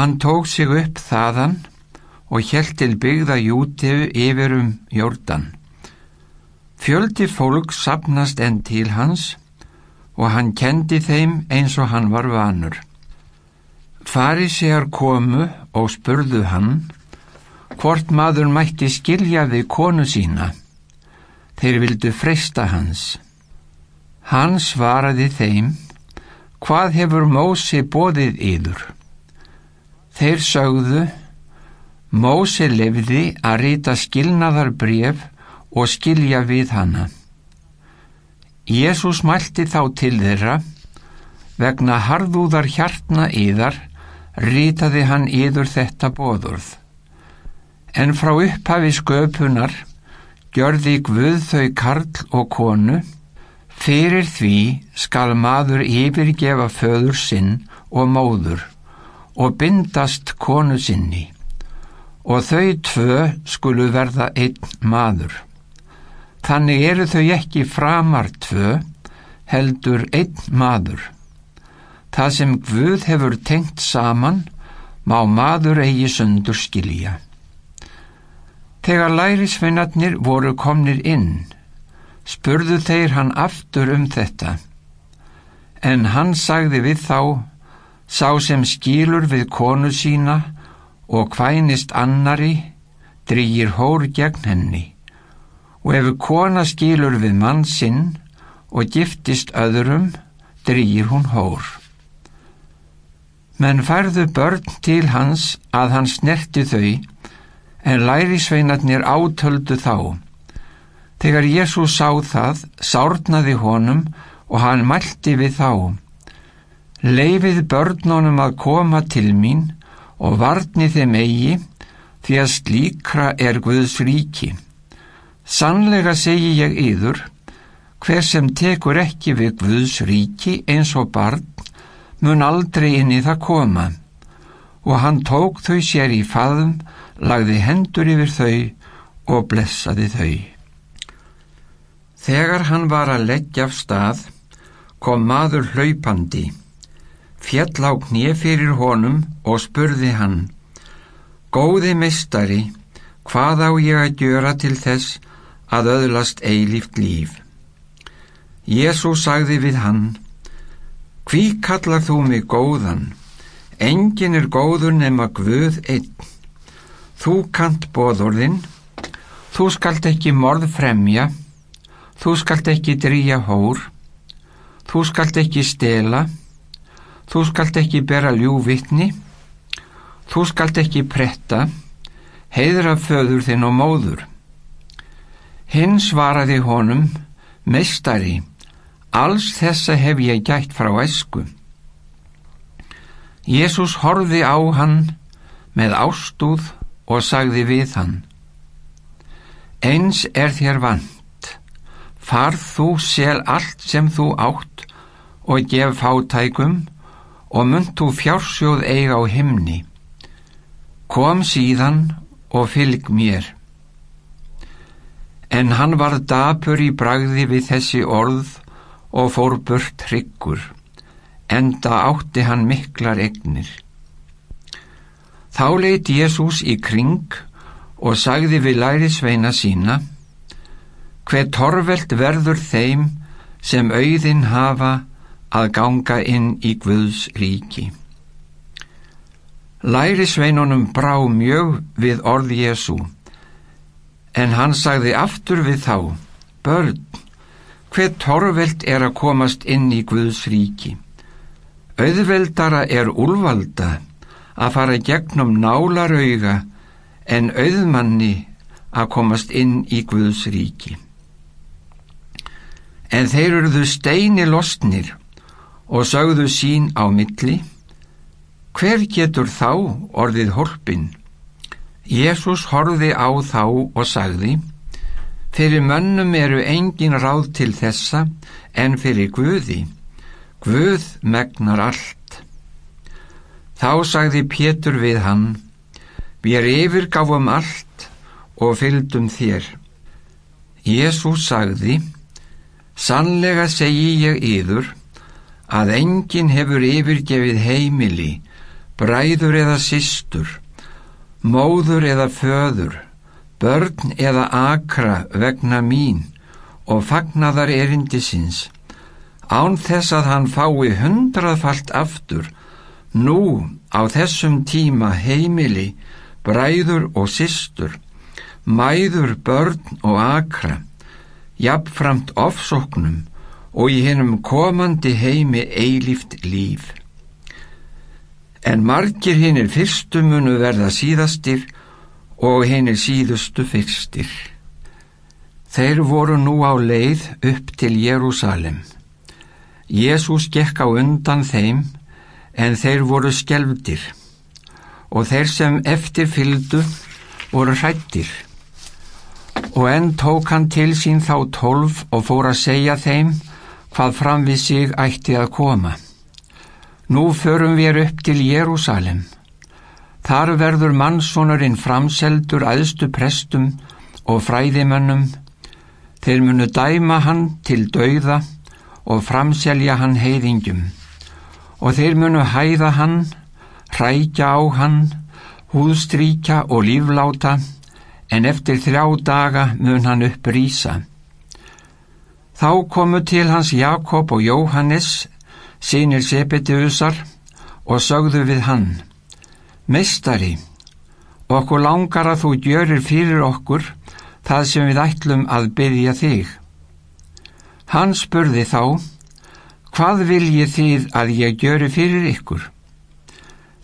Hann tók sig upp þaðan og hjælt til byggða júteu yfir um jórdan. Fjöldi fólk sapnast enn til hans og hann kendi þeim eins og hann var vanur. Farisegar komu og spurðu hann hvort maður mætti skilja við konu sína. Þeir vildu freysta hans. Hann svaraði þeim, hvað hefur Mósi bóðið yður? Þeir sögðu, Mósi lefði að rita skilnaðar bref og skilja við hana. Jésús mælti þá til þeirra, vegna harðúðar hjartna yðar, ritaði hann yður þetta bóðurð. En frá upphafi sköpunar gjörði Guð þau karl og konu, fyrir því skal maður yfirgefa föður sinn og móður og bindast konu sinni og þau tvö skulu verða einn maður. Þannig eru þau ekki framar tvö, heldur einn maður. Það sem Guð hefur tengt saman, má maður eigi sundur skilja. Þegar lærisveinarnir voru komnir inn, spurðu þeir hann aftur um þetta. En hann sagði við þá, sá sem skilur við konu sína og kvænist annari, drýgir hór gegn henni. Og ef kona skilur við mann sinn og giftist öðrum, drýgir hún hór. Menn færðu börn til hans að hann snerti þau, en lærisveinarnir átöldu þá. Þegar Jésús sá það, sárnaði honum og hann mælti við þá. Leifið börnunum að koma til mín og varni þeim eigi, því að slíkra er Guðs ríki. Sannlega segi ég yður, hver sem tekur ekki við Guðs ríki eins og barn, mun aldrei inn í það koma. Og hann tók þau sér í faðum, lagði hendur yfir þau og blessaði þau. Þegar hann var að leggja af stað, kom maður hlaupandi, fjall á knið fyrir honum og spurði hann, Góði mistari, hvað á ég að gjöra til þess að öðlast eilíft líf? Jésús sagði við hann, Hví kallar þú mig góðan? Engin er góður nema Guð einn. Þú kant bóðorðin, þú skalt ekki morð fremja, þú skalt ekki drýja hór, þú skalt ekki stela, þú skalt ekki bera ljúvittni, þú skalt ekki pretta, heiðra föður þinn og móður. Hinn svaraði honum, meistari, alls þessa hef ég gætt frá esku. Jésús horfi á hann með ástúð og sagði við hann, Eins er þér vant, farð þú sel allt sem þú átt og gef fátækum og mynd þú fjársjóð eiga á himni. Kom síðan og fylg mér. En hann var dapur í bragði við þessi orð og fór burt hryggur, enda átti hann miklar egnir. Þá leitt Jésús í kring og sagði við lærisveina sína, hver torvelt verður þeim sem auðin hafa að ganga inn í Guðs ríki. Lærisveinunum brá mjög við orð Jésú, en hann sagði aftur við þá, börn, hver torvelt er að komast inn í Guðs ríki. Auðveldara er úlvalda að fara gegnum nálarauga en auðmanni að komast inn í Guðs ríki. En þeir eruðu steini losnir og sögðu sín á milli, hver getur þá orðið horfin? Jésús horfi á þá og sagði, fyrir mönnum eru engin ráð til þessa en fyrir Guði, Guð megnar allt. Þá sagði Pétur við hann, Við yfirgáfum allt og fylgdum þér. Jésús sagði, Sannlega segi ég yður að enginn hefur yfirgefið heimili, bræður eða sístur, móður eða föður, börn eða akra vegna mín og fagnaðar erindisins, án þess að hann fái hundraðfalt aftur, nú á þessum tíma heimili, bræður og sístur, mæður, börn og akra, jafnframt ofsóknum og í hennum komandi heimi eilíft líf. En margir hinnir fyrstu munu verða síðastir og hinnir síðustu fyrstir. Þeir voru nú á leið upp til Jérúsalem. Jésús gekk á undan þeim en þeir voru skelvdir og þeir sem eftir fyldu voru hrættir. Og enn tók hann til sín þá tólf og fór að segja þeim hvað fram við sig ætti að koma. Nú förum við upp til Jérúsalem. Þar verður mannsónurinn framseldur aðstu prestum og fræðimönnum. Þeir munu dæma hann til dauða og framselja hann heiðingjum. Og þeir munu hæða hann, hrækja á hann, húðstríkja og lífláta, en eftir þrjá daga mun hann upp rýsa. Þá komu til hans Jakob og Jóhannes, sínir Sebedeusar, og sögðu við hann, Meistari, okkur langar að þú gjörir fyrir okkur það sem við ætlum að byggja þig. Hann spurði þá, hvað viljið þið að ég gjöri fyrir ykkur?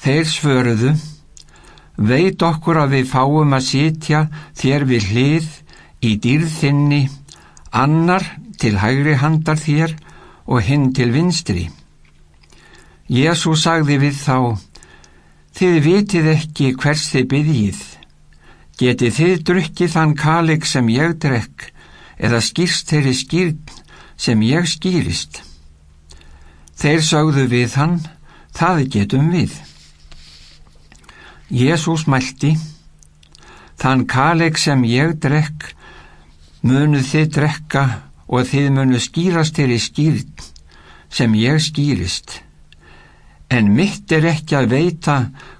Þeir svöruðu, veit okkur að við fáum að sitja þér við hlið í dýrðinni, annar til hægri handar þér og hinn til vinstri. Jésús sagði við þá, Þið vitið ekki hvers þið byggjið. Getið þið drukkið þann kalik sem ég drekk eða skýrst þeirri skýrn sem ég skýrist. Þeir sögðu við hann, það getum við. Jésús mælti, þann kalik sem ég drekk munuð þið drekka og þið munuð skýrast þeirri skýrn sem ég skýrist en mitt er ekki að veita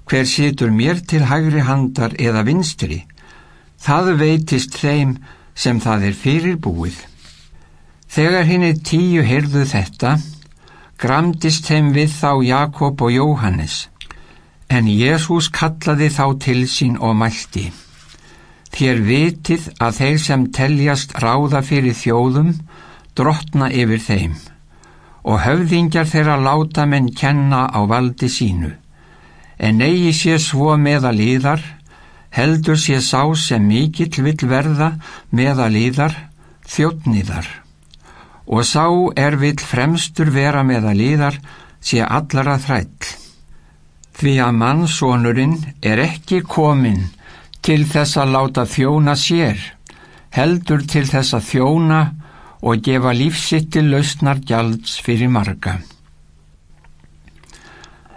hver situr mér til hægri handar eða vinstri. Það veitist þeim sem það er fyrirbúið. Þegar henni tíu heyrðu þetta, gramdist þeim við þá Jakob og Jóhannes, en Jésús kallaði þá til sín og mælti. Þér vitið að þeir sem teljast ráða fyrir þjóðum, drottna yfir þeim og höfðingjar þeirra láta menn kenna á valdi sínu. En eigi sé svo meðalíðar, heldur sé sá sem mikill vill verða meðalíðar, þjóttniðar. Og sá er vill fremstur vera meðalíðar, sé allara þræll. Því að mannsónurinn er ekki komin til þess að láta þjóna sér, heldur til þess að þjóna og gefa lífsitt til lausnar gjalds fyrir marga.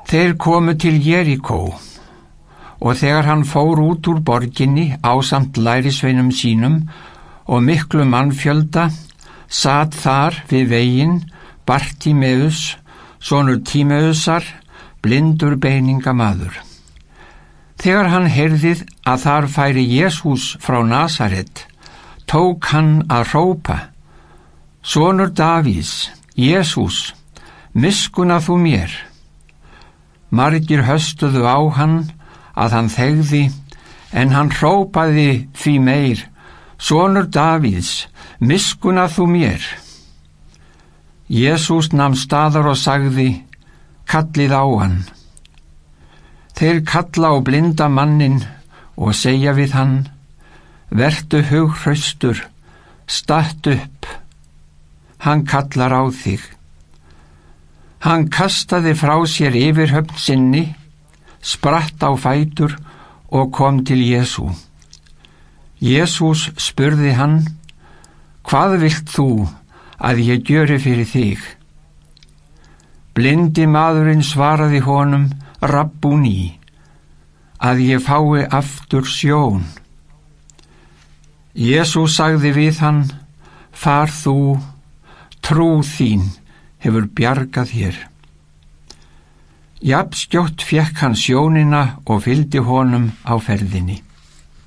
Þeir komu til Jerikó og þegar hann fór út úr borginni á samt lærisveinum sínum og miklu mannfjölda satt þar við veginn Bartímeus, sonur Tímeusar, blindur beiningamadur. Þegar hann heyrðið að þar færi Jésús frá Nazaret, tók hann að rópa Sónur Davís, Jésús, miskuna þú mér. Margir höstuðu á hann að hann þegði, en hann hrópaði því meir, Sónur Davís, miskuna þú mér. Jésús namn staðar og sagði, kallið á hann. Þeir kalla á blinda mannin og segja við hann, vertu hughröstur, statt upp, hann kallar á þig. Hann kastaði frá sér yfir höfn sinni, spratt á fætur og kom til Jésu. Jésús spurði hann, hvað vilt þú að ég gjöri fyrir þig? Blindi maðurinn svaraði honum, rabbúni, að ég fái aftur sjón. Jésús sagði við hann, far þú Trú þín hefur bjargað hér. Jafnskjótt fekk hann sjónina og fyldi honum á ferðinni.